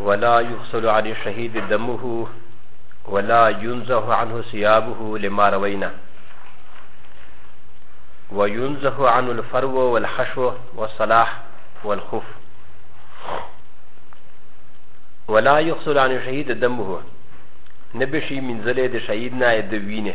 ولا يغسل عن الشهيد دمه ولا ينزه عنه ثيابه لما روينا وينزه عنه الفرو والحشو والصلاح والخوف ولا يغسل عن الشهيد دمه نبشي من زلد شهيدنا يدوينه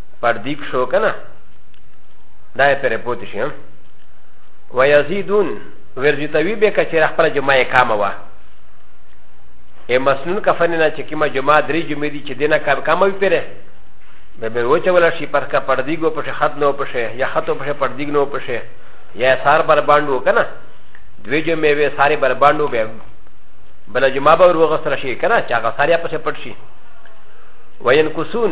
پردی کښو کنه دا یې پرې پوت شي و یزیدون ورزیتوي به که چېرې خپله جمعه یې کامه وه ای مسنون کفن نه چې کومه جمعه درې جمعې دي چې دینه کام کامه وي پرې به به وچوله شي پر کا پردیګو پښې خط نه پښې یا خطو پښې پردیګ نه پښې یا سار بر باندو کنه دوی جمعې به ساري بر باندو به بل جمعه به وروغسر شي کنه چې هغه ساري پښې پټ شي وینکسون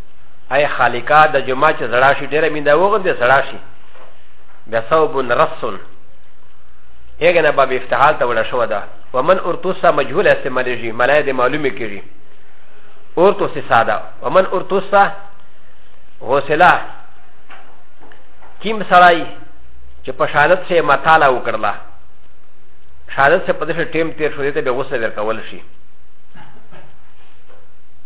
اي خالقا د جمعه چې زړه شي ډېره مینده وغوند زړه شي بیا ثوب رسون هغه نه باب افتحال ته ولا شو ده ومن ارتوسا مجهول استعمالږي ملای دې معلومه کړي ارتوس ساده ومن ارتوسا غسلا کیم سړای چې په شهادت سره مطالعه وکړله شهادت سره په دې ټیم تیر شو دې ته به غوسه ورکول شي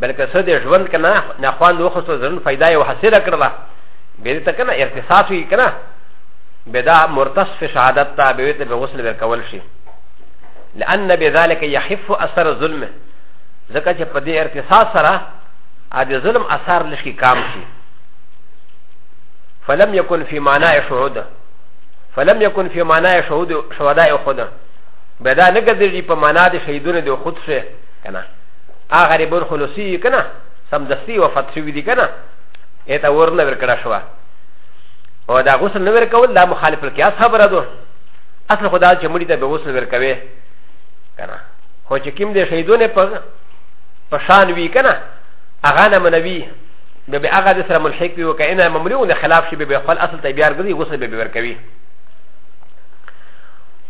بلکې څه د ژوند که نه نه خوند وخوستو ځرون فایده یې وحاصله کړله بیا دې ته که نه ارتساس وي که نه بیا دا مرتس فی شهادت ته بیا ته به غسل ورکول شي لأن بذلك يخف أثر الظلم ځکه چې په دې ارتساس سره ا د ظلم اثر لشکې کام شي فلم يكن في معنى شهود فلم يكن في معنى شهود شهداء خود بدا نګذري په معنى د شهیدونو د خود شه کنه هغه غریبون خلوصي کنه سمدستي وفات شوي دي کنه اته ور نه ورکړه شو او دا غسل نه ورکول دا مخالف القياس خبره ده اصل خدا چې مړي ته به غسل ورکوي کنه خو چې کوم دې شهیدونه په په شان وی کنه هغه نه منوي به به هغه د سره ملحق وي او کینه ممنوع نه خلاف شي به خپل اصل ته بیا ګرځي غسل به ورکوي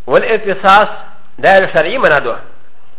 والاتصاص دا شرعي منادوه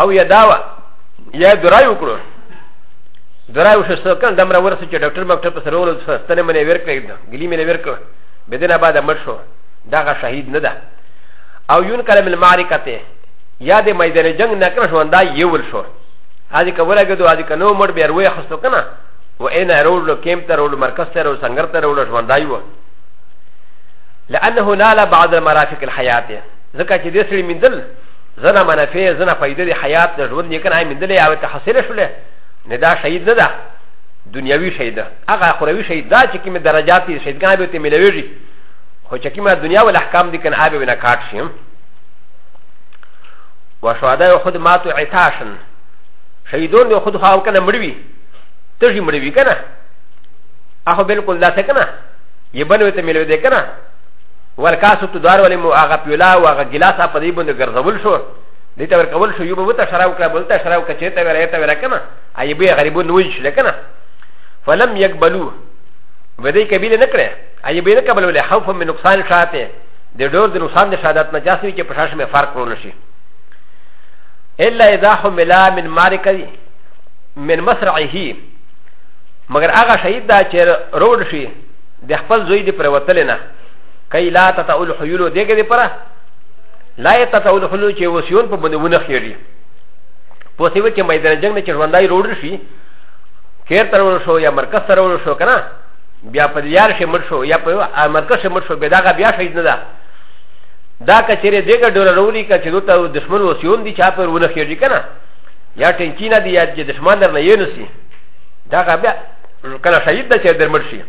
او یا داوا یا درای وکړو درای وشو سو کان دمر ورسو چې ډاکټر مکټر په سره ولود ستنه منې ور کړې ده ګلی منې ور کړ بدنه بعد مړ شو دا غ شهید نه ده او یون کلم المعرکه ته یا د میدان جنگ نه کړ شو اندا یو ول شو هذه کوله کې دوه دې کنو مړ بیا وروي خستو کنه و اين رول لو كيم ترول مركز ترول سنگر ترول شوان دايو لانه نال بعض المرافق الحياه ذكا چې دې سړي من دل زنا منافع زنا فائده دي حيات د ژوند یې کنه آی مندلې او ته حاصله شوله نه دا شهید نه ده دنیاوی شهید ده هغه اخروی شهید دا چې کومه درجات دي شهیدګان به ته ملويږي خو چې کومه دنیا ول احکام دي کنه آی به نه کاټ شي وشهدا خود مات عتاشن شهیدون یو خود خواو کنه مړوي تږي مړوي کنه هغه بالکل داسې کنه یې بنوي ته ملوي دی کنه والکاسو تو دار ولې مو هغه پیولا او هغه ګلاس په دې باندې ګرځول شو دې ته ورکول شو یو به وته شراب کړه بلته شراب کړه چې ته ورای ته ورای کنه ای به غریبو نوې شل کنه فلم یقبلو ودې کبیله نکړه ای به نه قبلو له خوف من نقصان شاته د ډور د نقصان د شهادت نه جاسوي کې پښاش مې فرق ورول شي الا اذا حملا من مارکه من مسرعه مگر هغه شهید دا چې روډ شي د خپل زوی د پروتل نه کای لا تتاول حیولو دیګه دی پره لا تتاول حلو چې وسیون په باندې ونه خېړي په سیو کې میدان جنگ نه چې ژوندای روړ شي خیر تر ور شو یا مرکز تر ور شو کنه بیا په یار شي مر شو یا په مرکز شي مر شو به داغه بیا شهید نه ده دا کچره دغه ډول وروړي کچې دوته دشمن وسیون دي چا پر ونه خېږي کنه یا ټینکی نه دی یا چې دشمن در نه یې نسی دا غا بیا کنه شهید ده چې در مر شي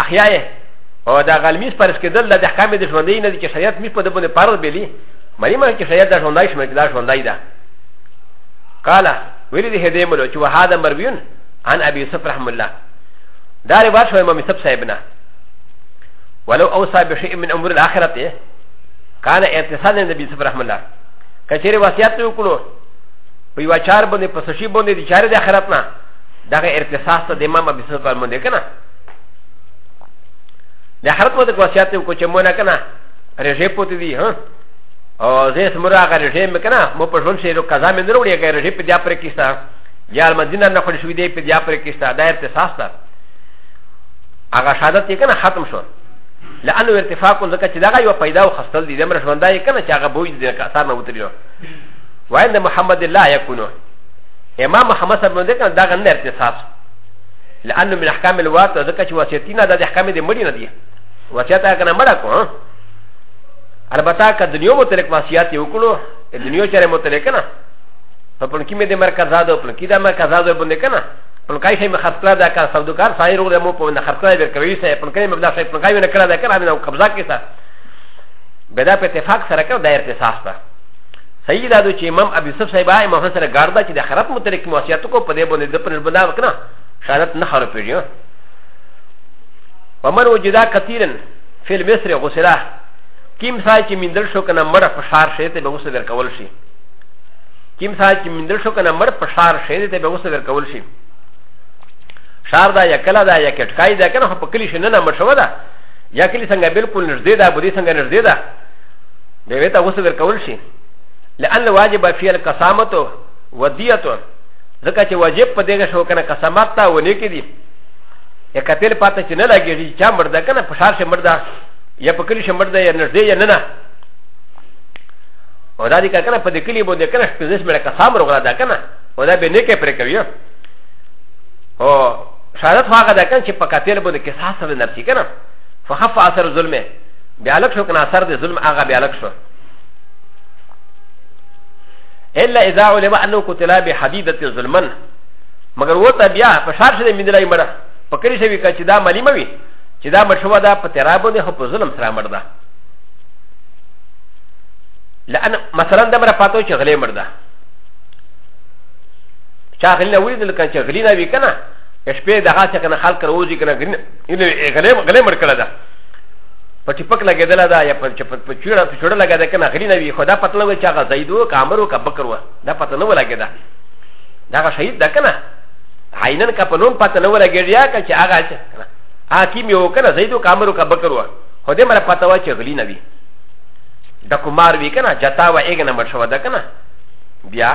احیای او دا غلمیز پرس کېدل د احکام د ژوندۍ نه دي چې شریعت میز په دبونه پرز بلی مری مه چې شریعت د ژوندۍ شمه چې دا ژوندۍ ده قال ویل دي هدی ملو چې وهذا مرویون عن ابي يوسف رحم الله دا روایت شو امام يوسف صاحبنا ولو اوصى بشيء من امور الاخره كان اتصال النبي يوسف رحم الله کچېره وصیت وکړو په یو چار باندې په سشي باندې د چارې د اخرت نه دغه ارتساس ته د امام ابي يوسف باندې کنه د حرت مو د وصیت کو چې مونږ کنه رژه پوت دي ها او زه سمره هغه رژه مې کنه مو په ژوند شي قضا مې نه وروړي هغه رژه په دیا پر کیسه یا مدینه نه خل شوې دی په دیا پر کیسه دا ارتساس ده هغه شهادت یې کنه ختم شو لانه ارتفاق ځکه چې دا یو پیدا او خستل دي د مر ژوندای کنه چې هغه بوج دې کثار نه وتریو وایند محمد الله یکونو امام محمد صاحب نو دې کنه دا غن ارتساس لانه من احکام الواسطه ځکه چې وصیتي نه د احکام د مړي نه دي وصیت هغه نه مړه کو البته که دنیا متعلق وصیت یې وکړو دنیا چاره متعلق نه په پلکی مې د مرکز زادو پلکی دا مرکز زادو باندې کنه پلکی شي مې خرڅ کړه دا کار سوداګر سایر وګړه مو په نه خرڅ کړه ورکوي سه پلکی مې بلا شي پلکی نه کړه دا کنه مې قبضه کړه بدا په اتفاق سره کړه دا ارتساس ده صحیح دا دو چې امام ابو یوسف صاحب آئے محمد سره ګاردا چې د خراب مترک موسیاتو کو په دې باندې د پنځ بنا وکنا شهادت نه خراب پیږي ومن وجدا کثیرا فی المصر غسلا کیم سای چې مندل شو کنه مړ په شار شې ته به غسل ورکول شي کیم سای چې مندل شو کنه مړ په شار شې ته به غسل ورکول شي شار دا یا کلا دا یا کټکای دا کنه په کلی شنه نه مړ شو دا یا کلی څنګه بالکل نږدې دا بودی څنګه نږدې دا به ویتا غسل در کول شي لأن واجب فی القسامتو ودیتو ځکه چې واجب په دغه شو کنه قسمات ته ونه کې دي یا کتل پاته چې نه لګېږي چا مرده کنه په شار شي مرده یا په کلی شي مرده یا نږدې یا نه نه او دا دې کنه په دې کلی باندې کنه شپږ مړه قسم روغلا ده کنه او دا به نه کې پرې کوي او شهادت هغه ده کنه چې په کتل باندې کې ساس سره نفسي کنه فخف اثر ظلمه بیا لک شو کنه اثر د ظلم هغه بیا لک شو الا اذا علم انه قتل بحديده ظلمن مگر و ته بیا په شار شې مين لای مړه پکړی شوی کا چې دا ملي موي چې دا مشوا دا په ترابو نه خو په ظلم سره مړ ده لان مثلا د مر پاتو چې غلې مړ ده چا غلې وې دل کان چې غلې نه وی کنه شپې دغه څه کنه خلک روزي کنه غلې غلې مړ کړه ده په ټپک لګېدل دا یا په چپ په چوره په چوره لګا ده کنه غلی نه وي خدا پته نه وي چې هغه زید وو کامر وو کبکر وو دا پته نه ولګې ده دا هغه شهید ده کنه عینن کا په نوم پته نه ولګې یا که چې هغه چې کنه حکیم یو کنه زید وو کامر وو کبکر وو خو دې مر پته وا چې غلی نه وي د کومار وی کنه جتا و ایګ نه مر شو ده کنه بیا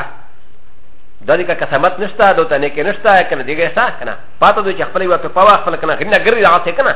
دا دې کا قسمت نشته دوته نه کې نشته کنه دیګه سا کنه پته دوی چې خپل یو په پاوا خپل کنه غنه ګرځي راځي کنه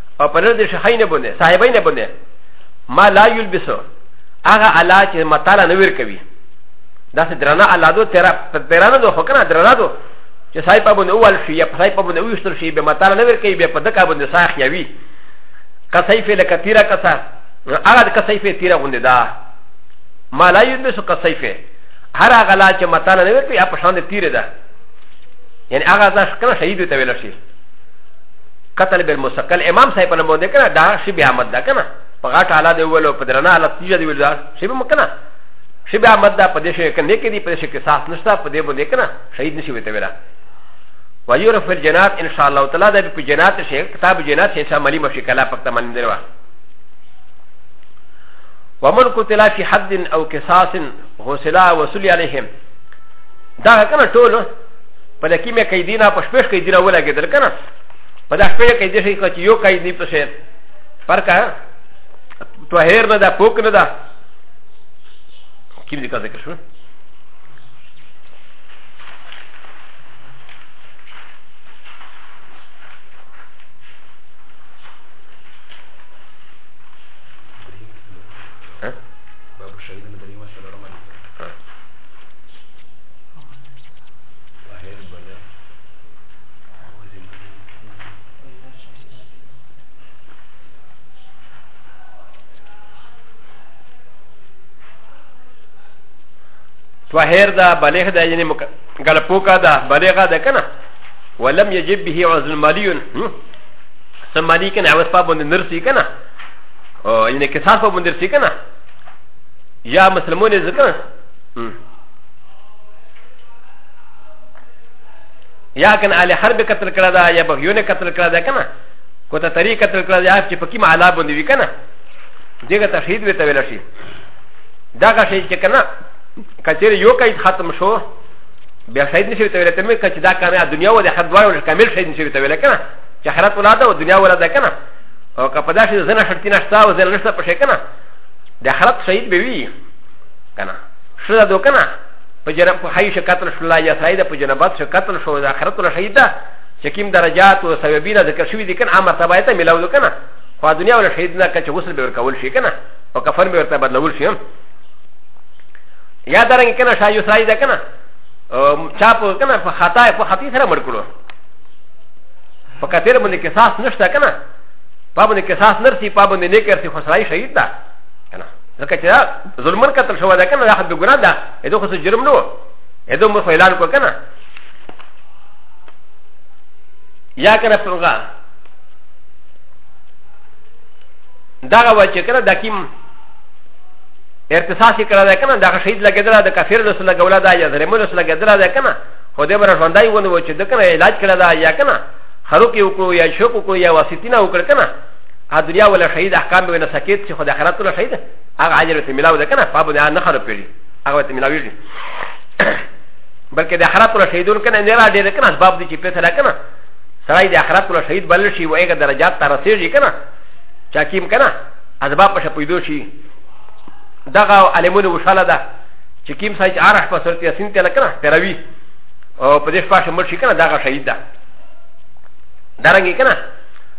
او په نزد شخین بنده صاحبین بنده ما لا یلبسو هغه الا چې متاله نه ور کوي دا څه درنه الا دو تیرا پیرانه دو خو کنه درنه دو چې صاحب په بنده اول شي یا صاحب په بنده وشتل شي به متاله نه ور کوي به په دکا بنده صاحب یوي کسیف لکثیره کسا هغه کسیف تیرا غونډه دا ما لا یلبسو کسیف هر هغه لا چې متاله نه ور کوي په شان دې تیره ده يعني هغه ځکه شهید ته ویل شي قتل بالمسقل امام صاحب په نوم ده کنه دا شی بیا مد ده کنه په غاټه اعلی دی ویلو په درنه اعلی تیجه دی ویلو شی به مکنه شی بیا مد ده په دې شی کنه کې دی په دې شی کې ساس نشته په دې باندې کنه شهید نشي وته ویلا ويعرف الجنات ان شاء الله تعالی دا په جنات شی کتاب جنات شی شاملی مشي کلا پکته من دروا ومن قتل في حد او قصاص غسلا وصلي عليهم دا کنه ټول په لکه مې قیدینا په شپږ قیدینا ولګیدل کنه په دا شپه کې دې شي چې یو کای نه پسې فرق ها تو هر نه دا پوک نه دا کیم دې کا ذکر شو طاهر دا بلغ دا یعنی غلپوکا دا بلغ دا کنه ولم یجب به عزل مالیون سم مالی کنه عوض پا باندې نرسی کنه او یعنی کساس پا باندې نرسی کنه یا مسلمون ځکه یا کنه اهل حرب قتل کړه دا یا بغیونه قتل کړه دا کنه کو ته طریق قتل کړه یا چې پکې معلا باندې وی کنه دغه تشهید وی ته ویل شي دا که شي چې کنه کچیر یو کای ختم شو بیا شهید نشي ته ویل ته مې کچ دا کامه دنیا و د حد وایو کامل شهید نشي ته ویل کنه چې خیرات ولاده او دنیا ولاده کنه او که په داسې زنه شرطي نشته او زنه نشته په شي کنه د خیرات شهید به وی کنه شو دا دو کنه په جنب په حي شکتل شو لا یا سعید په جنبات شکتل شو د اخرت له شهید چې کوم درجات او سببینا ذکر شوی دي کنه امر تبع ته ملاو کنه خو دنیا ول شهید نه کچ غسل به ورکول شي کنه او کفن به ورته بدلول شي یا درنګ کنه شایو سعید کنه چا په کنه په خطا په خطی سره مړ کړو په کثیر باندې قصاص نشته کنه په باندې قصاص نرسي په باندې نه کرسي خو سړی شهید ده کنه لکه چې ظلمن قتل شو ده کنه دا حد ګناه ده اېدو خو جرم نه و اېدو مو خو اعلان کو کنه یا کنه څنګه دا غوا چې کنه دکیم ارتساس یې کړه ده کنه دا شهید لګیدل ده کافر له سره لګولا ده یا ظلمن له سره لګیدل ده کنه خو دې بر ژوندای ونه و چې دکنه علاج کړه ده یا کنه خروق یو کو یا شوق کو یا واسطینه وکړه کنه ا دنیا ولا شهید احکام به نه سکیت چې خدای آخرت ولا شهید هغه اجر ته ملاو ده کنه فاب نه نه خرو پیږي هغه ته ملاوي دي بلکې د آخرت ولا شهیدون کنه نه را ډیر کنه اسباب دي چې پیسې را کنه سړی د آخرت ولا شهید بل شي و هغه درجات ته رسیږي کنه چا کیم کنه اسباب په شپیدو شي دغه علمونه وشاله ده چې کیم سایت عارف په صورت یاسین ته لکنه تروي او په دې شپه شمر شي کنه دغه شهید ده درنګي کنه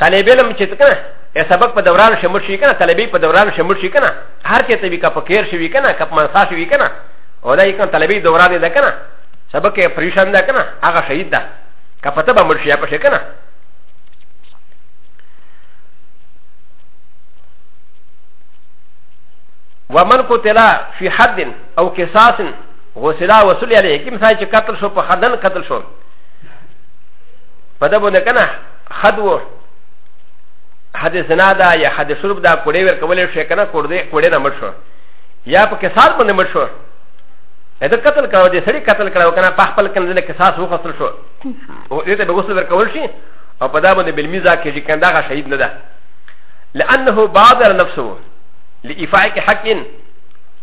طالب علم چې کنه ا سبق په دوران شمر شي کنه طالبي په دوران شمر شي کنه هر چې ته وی کا پکیر شي کنه کپ منصا شي کنه ولای کنه طالبي دوران ده کنه سبق یې پریشان ده کنه هغه شهید ده که پته به مړ شي په شي کنه ومن قتل في حد او قصاص غسلا وصول یې لري کوم ځای چې قتل شو په خدن قتل شو په دبو نه کنه خد وو حد زنا دا یا حد شرب دا کوړې ور کولې شي کنه کوړې کوړې نه مړ شو یا په کسات باندې مړ شو اته قتل کړو دې سړي قتل کړو کنه په خپل کنه نه کساس وو خسل شو او دې ته به غسل ور کول شي او په دا باندې بل میزا کې چې کنده غا شهید نه ده لانه بادر نفسه لافاعه حق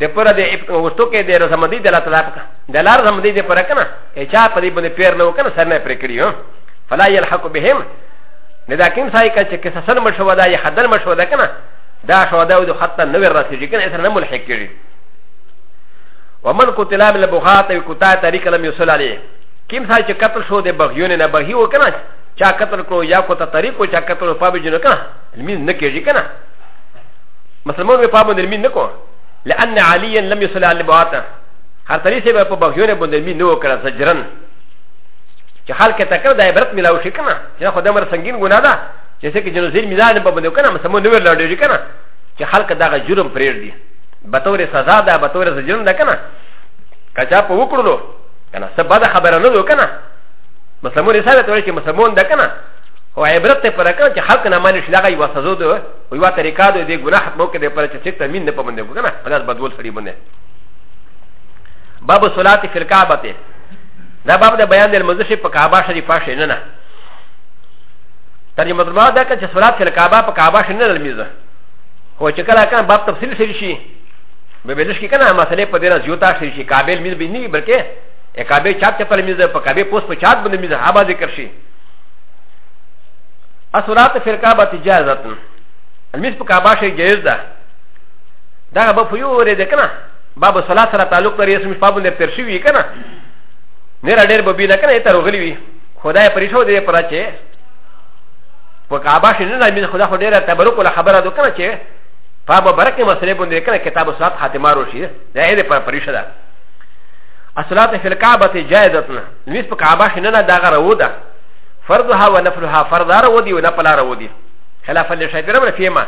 د پر د وستو کې د رزمدي د لاتلا پکا د لار رزمدي د پر کنه اچا په دې باندې پیر نه وکنه سر نه پر کړی هم فلا يلحق بهم نه دا کوم سای کچ کې سسل مشو دا یا حدل مشو دا کنه دا شو دا د خطه نو رسیږي کنه سر نه ملحق کړي ومن قتل من البغات وقطع طريق لم يصل عليه کوم سای چې قتل شو د بغيون نه بغي وکنه چا قتل کو یا کو ته طریق کو چا قتل په بجنه کنه لمین نه کېږي کنه مسلمان به پابند مين نکو لأن عليا لم يصلي على البواتا هر تري سي به بغيون بند مين نو کړه زجرن چې خلک ته کړه د عبرت ملاو شي کنه چې خو د مر سنگین ګناه ده چې څه کې جنوزیر میزان په بند کنه مسلمان نو ورلړي کنه چې خلک دغه جرم پرېړ دي به تور سزا ده به تور زجرن ده کنه کچا په وکړلو کنه څه بده خبره نه ده کنه مسلمان رساله ته وایي چې مسلمان ده کنه او عبرت ته پر کنه چې خلک نه مانی شي دغه یو سزا ده و یو طریقه د دې ګناه ختمو کې د پر چې څه تمین نه پمنه کو کنه په داس بدول سړي باندې باب صلات فی الکعبه ته دا باب د بیان د مزش په کعبه شریفه شې نه نه ترجمه درما دا چې صلات فی الکعبه په کعبه شې نه لمیزه هو چې کله کان باب تفصیل شې شي به بلش کې کنه مسئله په دې راځي یو تا شې شي کابل میز به نه بلکې ا ک ا ب ه چاپ چپل میزه په کابه پوس په چات باندې میزه هابا ذکر شي اصلات في الكعبه جائزه المس په کعبه شي جائز ده دا به په یو ورې ده کنه باب صلات سره تعلق لري اسمه په باندې تر شي وی کنه نه را ډېر به بي نه کنه تر غلي وی خدای پرېښو دې پر چې په کعبه شي نه نه خدای خو ډېر تبرک ولا خبره ده کنه چې په باب برکه مسلې باندې کنه کتاب صلات خاتمه روشي دا یې پر پرېښه ده اصلات في الكعبه جائزه المس په کعبه شي نه نه دا غره وده فرضها ونفلها فرضها رودي ونفلها رودي خلاف للشافعي رمنا فيما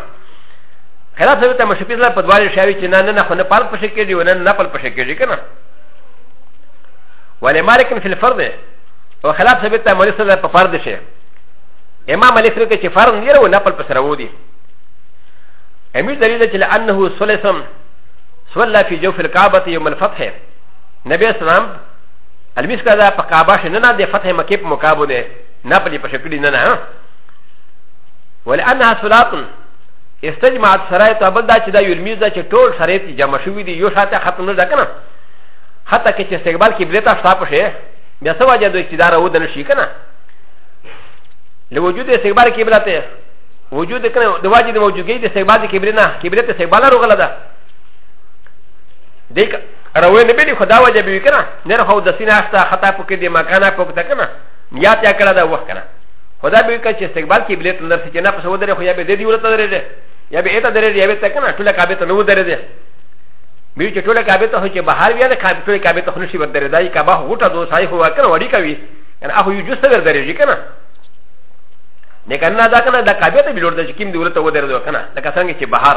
خلاف سبب ته مشفي لا بدوالي شاوي چې نه نه خو نه فرض پښې کېږي ونه نه نفل پښې کېږي کنه ولې مالک في الفرض او خلاف سبب ته مولي سره په فرض شي امام مالک سره چې فرض نه ورو نفل پسره ودی امیر دلیل چې لانه سلسم صلى في جوف الكعبه يوم الفتح نبي اسلام المس کا دا په کعبه شنه نه د فتح مکه په مقابله نه نه په دې په شکل نه نه ولانها صلات استجمعت سرایت ابل دا چې دا یو المس دا چې ټول سرایت جمع شوی دی یو شاته ختم نه ده کنه حتی کې چې استقبال کې بلته شتا په شه بیا څه وجه دوی چې دا راو دن شي کنه له وجود استقبال کې بلته وجود کنه د واجب موجودګي د استقبال کې بلنه کې بلته استقبال راغله ده دیکھ روی نه بیلی خدا وجه بیوی کنه نر خو د سینا اخته خطا پکې دی مکانه پکته کنه یا ته کړه دا وخت کنه خدا بیوی کړه چې استقبال کې بلیت اندر سي چې نه پس ودرې خو یا به دې دی ورته درې یا به اته درې یا به ته کنه ټوله کابه ته نو درې بي چې ټوله کابه ته چې بهر بیا نه کابه ټوله کابه ته نشي ودرې دای کابه غټه دوه سای خو کنه وړي کوي کنه هغه یو جسته درې کنه نه کنه دا کنه دا کابه ته بلور د چې کیم دی ورته ودرې کنه لکه څنګه چې بهر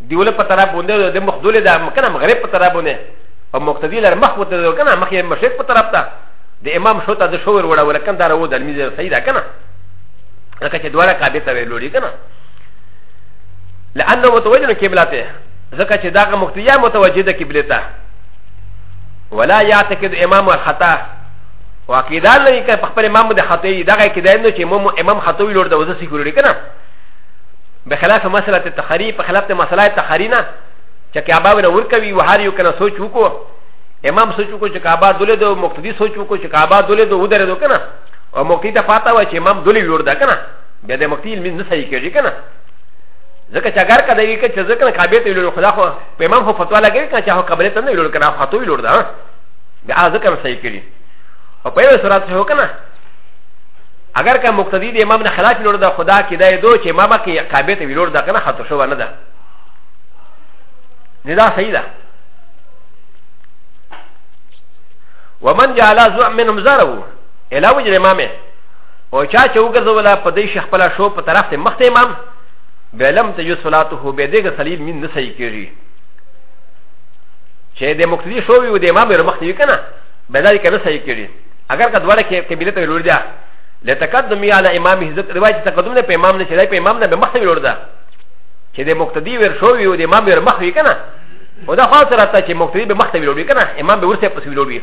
دی ول په طرف باندې د مخ دولې دا مکنه مغرب په طرف باندې او مقتدی لر مخ وته دو کنه مخ یې مشرق په طرف ته د امام شو ته د شور وړه ول کنه دا رو د میزه صحیح ده کنه لکه چې دواړه کعبه ته ویلوړي کنه لانه متوجه قبله ته ځکه چې دا مقتدی متوجه ده قبله ته ولا يعتقد امام الخطا وعقيده لري که خپل امام د خطا دغه کې دا نه چې امام خطا ویلوړ د وځي ګوري کنه بخلاف مسئله تخری په خلاف د مسئله تخری نه چې کعبه ونه ورکوي و هر یو کنه سوچ وکړو امام سوچ وکړو چې کعبه دولې دو مقتدی سوچ وکړو چې کعبه دولې دو ودرې دو کنه او مقتدی ته پاته و چې امام دولې لور ده کنه بیا د مقتدی علم نه صحیح کېږي کنه ځکه چې اگر کده وی چې ځکه کعبه ته لور خدا خو په امام خو فتوا لګی کنه چې هو قبله ته نه لور کنه خو ته لور ده بیا ځکه صحیح کړي او په یو سره څه وکنه اگر که مقتدی د امام نه خلاف لور ده خدا کې دا دو چې امام کې کعبه ته ویلور ده کنه خاطر شو نه ده نه دا صحیح ده ومن جعل زعم منهم زرو الى وجه الامام او چا چې وګرځوله په دې شیخ خپل شو په طرف ته مخته امام بلم ته یو صلاته به دغه صلیب من نه صحیح کیږي چې د مقتدی شو وي او د امام ور مخته وي کنه به دا کې نه صحیح کیږي اگر که دواړه کې قبله ته ویلوړ ده لتقدم یې علی امام حضرت روایت چې تقدم نه په امام نه شي په امام نه به مخ ویلوړ ده چې د مقتدی ور شو وي او د امام ور مخ وي کنه او دا خاص راته چې مقتدی به مخ ته ویلوړ وي کنه امام به ورسه پس ویلوړ وي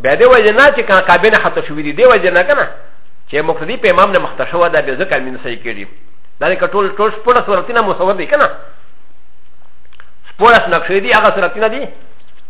به دی وجه نه چې کله کابه نه خطر شو دي دی وجه نه کنه چې مقتدی په امام نه مخته شو دا به ځکه مين صحیح کړي دا د ټول ټول سپورت صورتونه مصور دي کنه سپورت نقشې دي هغه صورتونه دي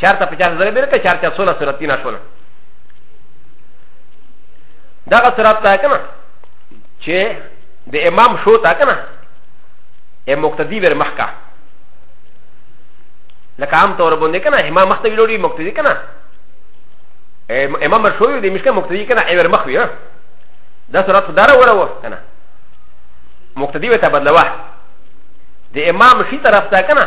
چار تا پچار زر بیر که چار چا سولا سورت تینا شولا دا غا سورت تا کنا چه د امام شو تا کنا ای مقتدی بیر مخکا لکه عام طور بنده کنا امام مخته ویلوڑی مقتدی کنا امام شوی دی مشکل مقتدی کنا ایور مخوی ها دا سورت خدارا ورا و کنا مقتدی وی تا بدلوه د امام شی طرف تا کنا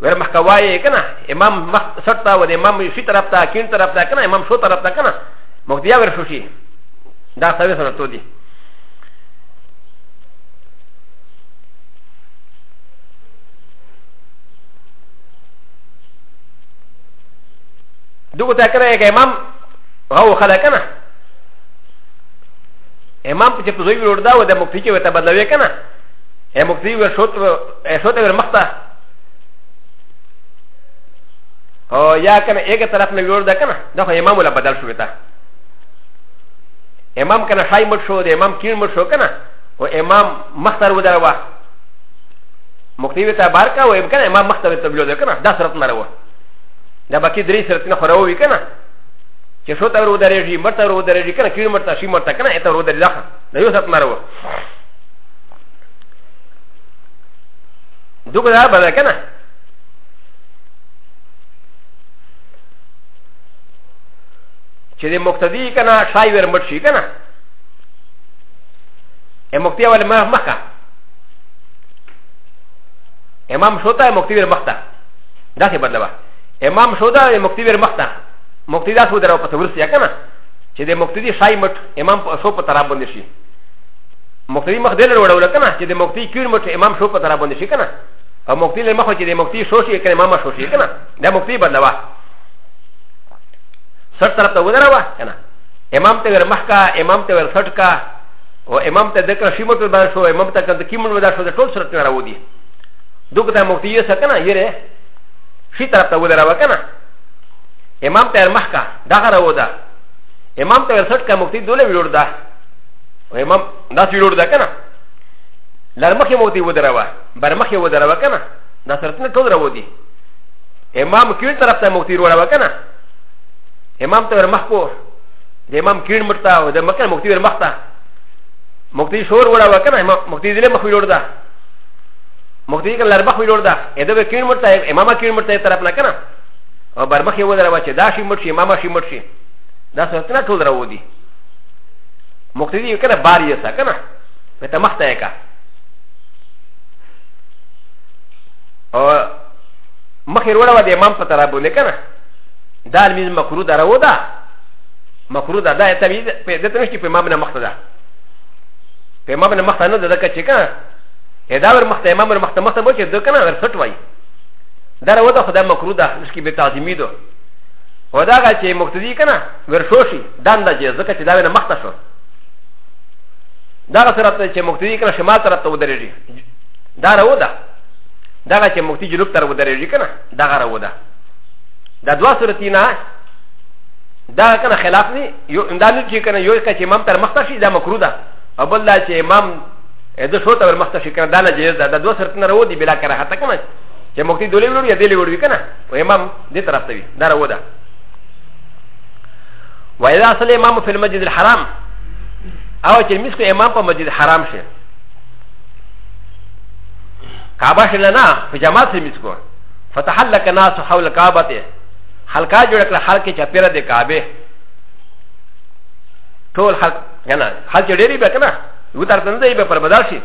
ور مخ کوي کنه امام مخ سرتا و د امام شي طرف ته کین طرف ته کنه امام شو طرف ته کنه مقتدیا ور شو شي دا سوي سره تو دي دوغه تا کړه کې امام هو خلا کنه امام په چې په زوی وردا و د مقتدی چې وته بدلوي کنه امام مقتدی ور شو ته ور مخته او یا کنه ایګه طرف نه ویور ده کنه دا خو امام ولا بدل شو تا امام کنه شای مت شو د امام کین مت شو کنه او امام مختار ودار وا مختیو ته بار کا او امکان امام مختار ته ویور ده کنه دا سرت نه راو دا باقی درې سرت نه خورو وی کنه چې شو ته ورو درېږي مرته ورو درېږي کنه کین مرته شی مرته کنه اته ورو درېږي دا یو سرت نه راو دوه ګلار به ده که نه چې د مقتدي که نه شای ور مټ شي که نه ا مقتدي ولې مخ مخه امام شوتا مقتدي ور مخته داسې بدلوه امام شوتا مقتدي ور مخته مقتدي داسې ودرو په تورسیا که نه چې د مقتدي شای مټ امام په شو په تراب باندې شي مقتدی مخ دل وروړول کنه چې د مقتدی کیر مو چې امام شو په طرف باندې شي کنه او مقتدی له مخ چې د مقتدی شو شي کنه امام شو شي کنه دا مقتدی بدلوا سر طرف ته ودروا کنه امام ته ور مخ کا امام ته ور سټ کا او امام ته ذکر شي مو ته بار شو امام ته کنه کی مونږ ودار شو د ټول سره ته راو دي دوک ته مقتدی سره کنه یره شي طرف ته ودروا کنه امام ته ور مخ کا دا غره ودا امام ته ور سټ کا مقتدی دوله ویور ده و امام دا سیلور ده کنه لرمخه مو دی ودروا برمخه ودروا کنه دا سرتنه ټول راو دی امام کین طرف ته مو تیر وروا کنه امام ته ورمخ کو د امام کین مرتا او د مکه مو تیر مخ ته مو تیر شور وروا کنه مو تیر دله مخ ویلور ده مو تیر کله لرمخ ویلور ده اده به کین مرتا امام کین مرتا طرف نه کنه او برمخه ودروا چې دا شی مرشي امام شی مرشي دا سرتنه ټول راو دی مقتدي یو کنه بار یې سا کنه په ته مخته یې کا او مخې وروړه و د امام په طرف باندې کنه دا لمز مکروه ده راو ده مکروه ده دا ته په دې ته نشي په امام نه مخته ده په امام نه مخته نه ده که چې کنه دا ور مخته امام ور مخته مخته بو چې ده کنه ور سټ وای دا راو ده خدای مکروه ده نشي به تعظیمی ده و دا غا چې مقتدی کنه ورشوشي دان دا جه زکا چه داوی نا مختا شو داغا سرات چه مقتدی کنا شمال طرف تا ودره جی دا رو دا داغا چه مقتدی جنوب طرف ودره جی کنا داغا رو دا دا دوا سرطی نا دا کنا خلاف نی یو دا نو چه کنا یو کچه امام تر مختا شی دا مکرو دا او بل دا چه امام د شو تر مختا شی کنا دا نا جیز دا دا دوا سرطی نا رو دی بلا کرا حتا کنا چه مقتدی دولی ورو یا دیلی ورو کنا و امام دی طرف تا وی دا رو دا و إ ذ ا ص ل ى امام في المسجد الحرام او چې مسك امام په مسجد حرام شي كعبه شي نه في جماعت سره مسكو فتحلق الناس حول الكعبه حلقه جوړ کړ حلقه چپیره د کعبه ټول حلق کنه حلق ډېری به کنه یو تر تنده به پر بدل شي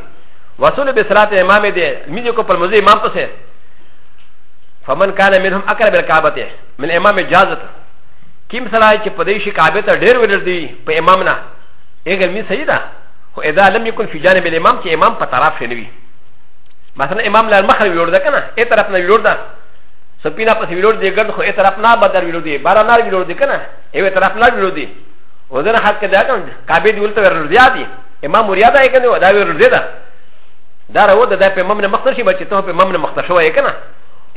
وصول به صلات امام دې میږي کو پر مزه امام پسه فمن كان منهم اقرب الكعبه من امام جازت کیم سره چې په دې شي کعبه ته ډېر ورځي په امام نه هغه می صحیح ده خو اذا لم يكن في جانب الامام چې امام په طرف شي نوي مثلا امام لار مخ ویور ده کنه ای طرف نه ویور ده سپینا پس ویور دی ګرد خو ای طرف نه بدر ویور دی بارا نه ویور دی کنه ای طرف نه ویور دی و ذ ن ح ا ل ك د ا ك ن ك ا ب د ي و ل ت و ر ز ي ا د ي إ م ا م ر ي ا د ا ي ك ن و د ا و ر ز ي د ا د ا ر و د د ا ب م م ن مختشي بچي تو ب م م ن مختشوا ي ك ن ا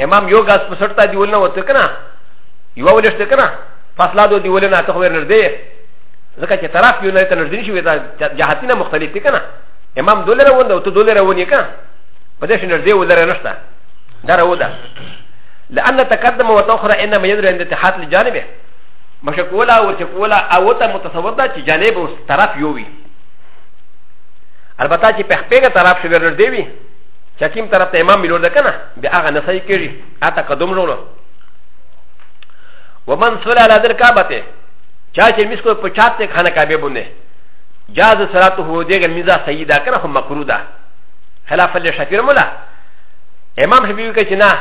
إ م ا م يوغاس بسرطا دي ولنا وتكنا یو ولې شته کنه فاصله دو دیول نه ته ور نږدې ځکه چې طرف یو نه ته نږدې شي دا جهاتونه مختلف دي کنه امام دولر وند او ته دولر ونی کنه په دې شي نږدې ولر نشته دا راو ده لأن تقدم وتأخر إنما يدري عند اتحاد الجانب مشكولا وشكولا أو متصور ده جانب طرف يوي البته چې په خپل طرف شي ور نږدې وي چې کوم طرف ته امام ملور ده کنه بیا هغه نسای کېږي اته قدم لولو ومن صلى على ذر كعبته چاچه مسكو پچات تک خانه کعبه بنده جاز صلاته هو ديگه ميزا سيدا کنه هم مکرو ده خلاف الله شفير مولا امام حبيبي که چه نه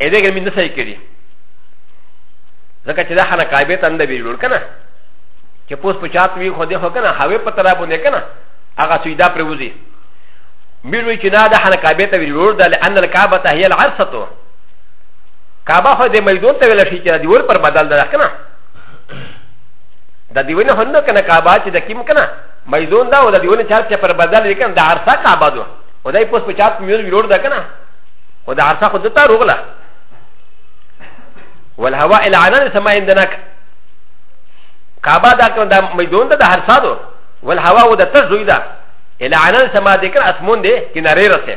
اديگه ميزا سي کری ځکه چې دا خانه کعبه ته اندبي جوړ کنه چې پوس پچات وی خو دې خو کنه هاوی په ترا بنده کنه هغه سيدا پر وزي ميروي چې نه دا خانه کعبه ته وی جوړ ده لأن الكعبه هي العرصه کعبه خو د میدون ته ویل شي چې د دیول پر بدل ده کنه د دیونه هم نه کنه کعبه چې د کیم کنه میدون دا او د دیونه چار چې پر بدل دی کنه د عرصه کعبه ده او دای پوس په چاپ میور ویلور ده کنه او د عرصه خو دته روغله والهواء الى عنان سما عندنا کعبه دا کنه د میدون ته د عرصه ده والهواء د تزوی ده الى عنان سما دې کنه اسمون دې کناره رسه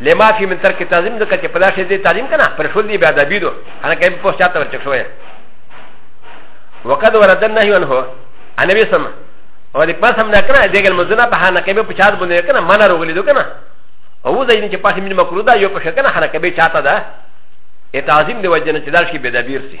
لما في من ترك تعظيم ذكر كي پدا شي دي تعظيم كنا پر شول دي بعد بيدو انا كي پوس چاته ور چک شوي وقد ورد النهي عنه انا بيسم او دي پاس هم نه كنا دي گل مزنا په انا كي په چات بونه كنا مانا روغلي دو كنا او زين چې پاس من مکرو دا يو په شکنا انا كي چاته دا ا تعظيم دي وجنه چې دار شي بيد بير سي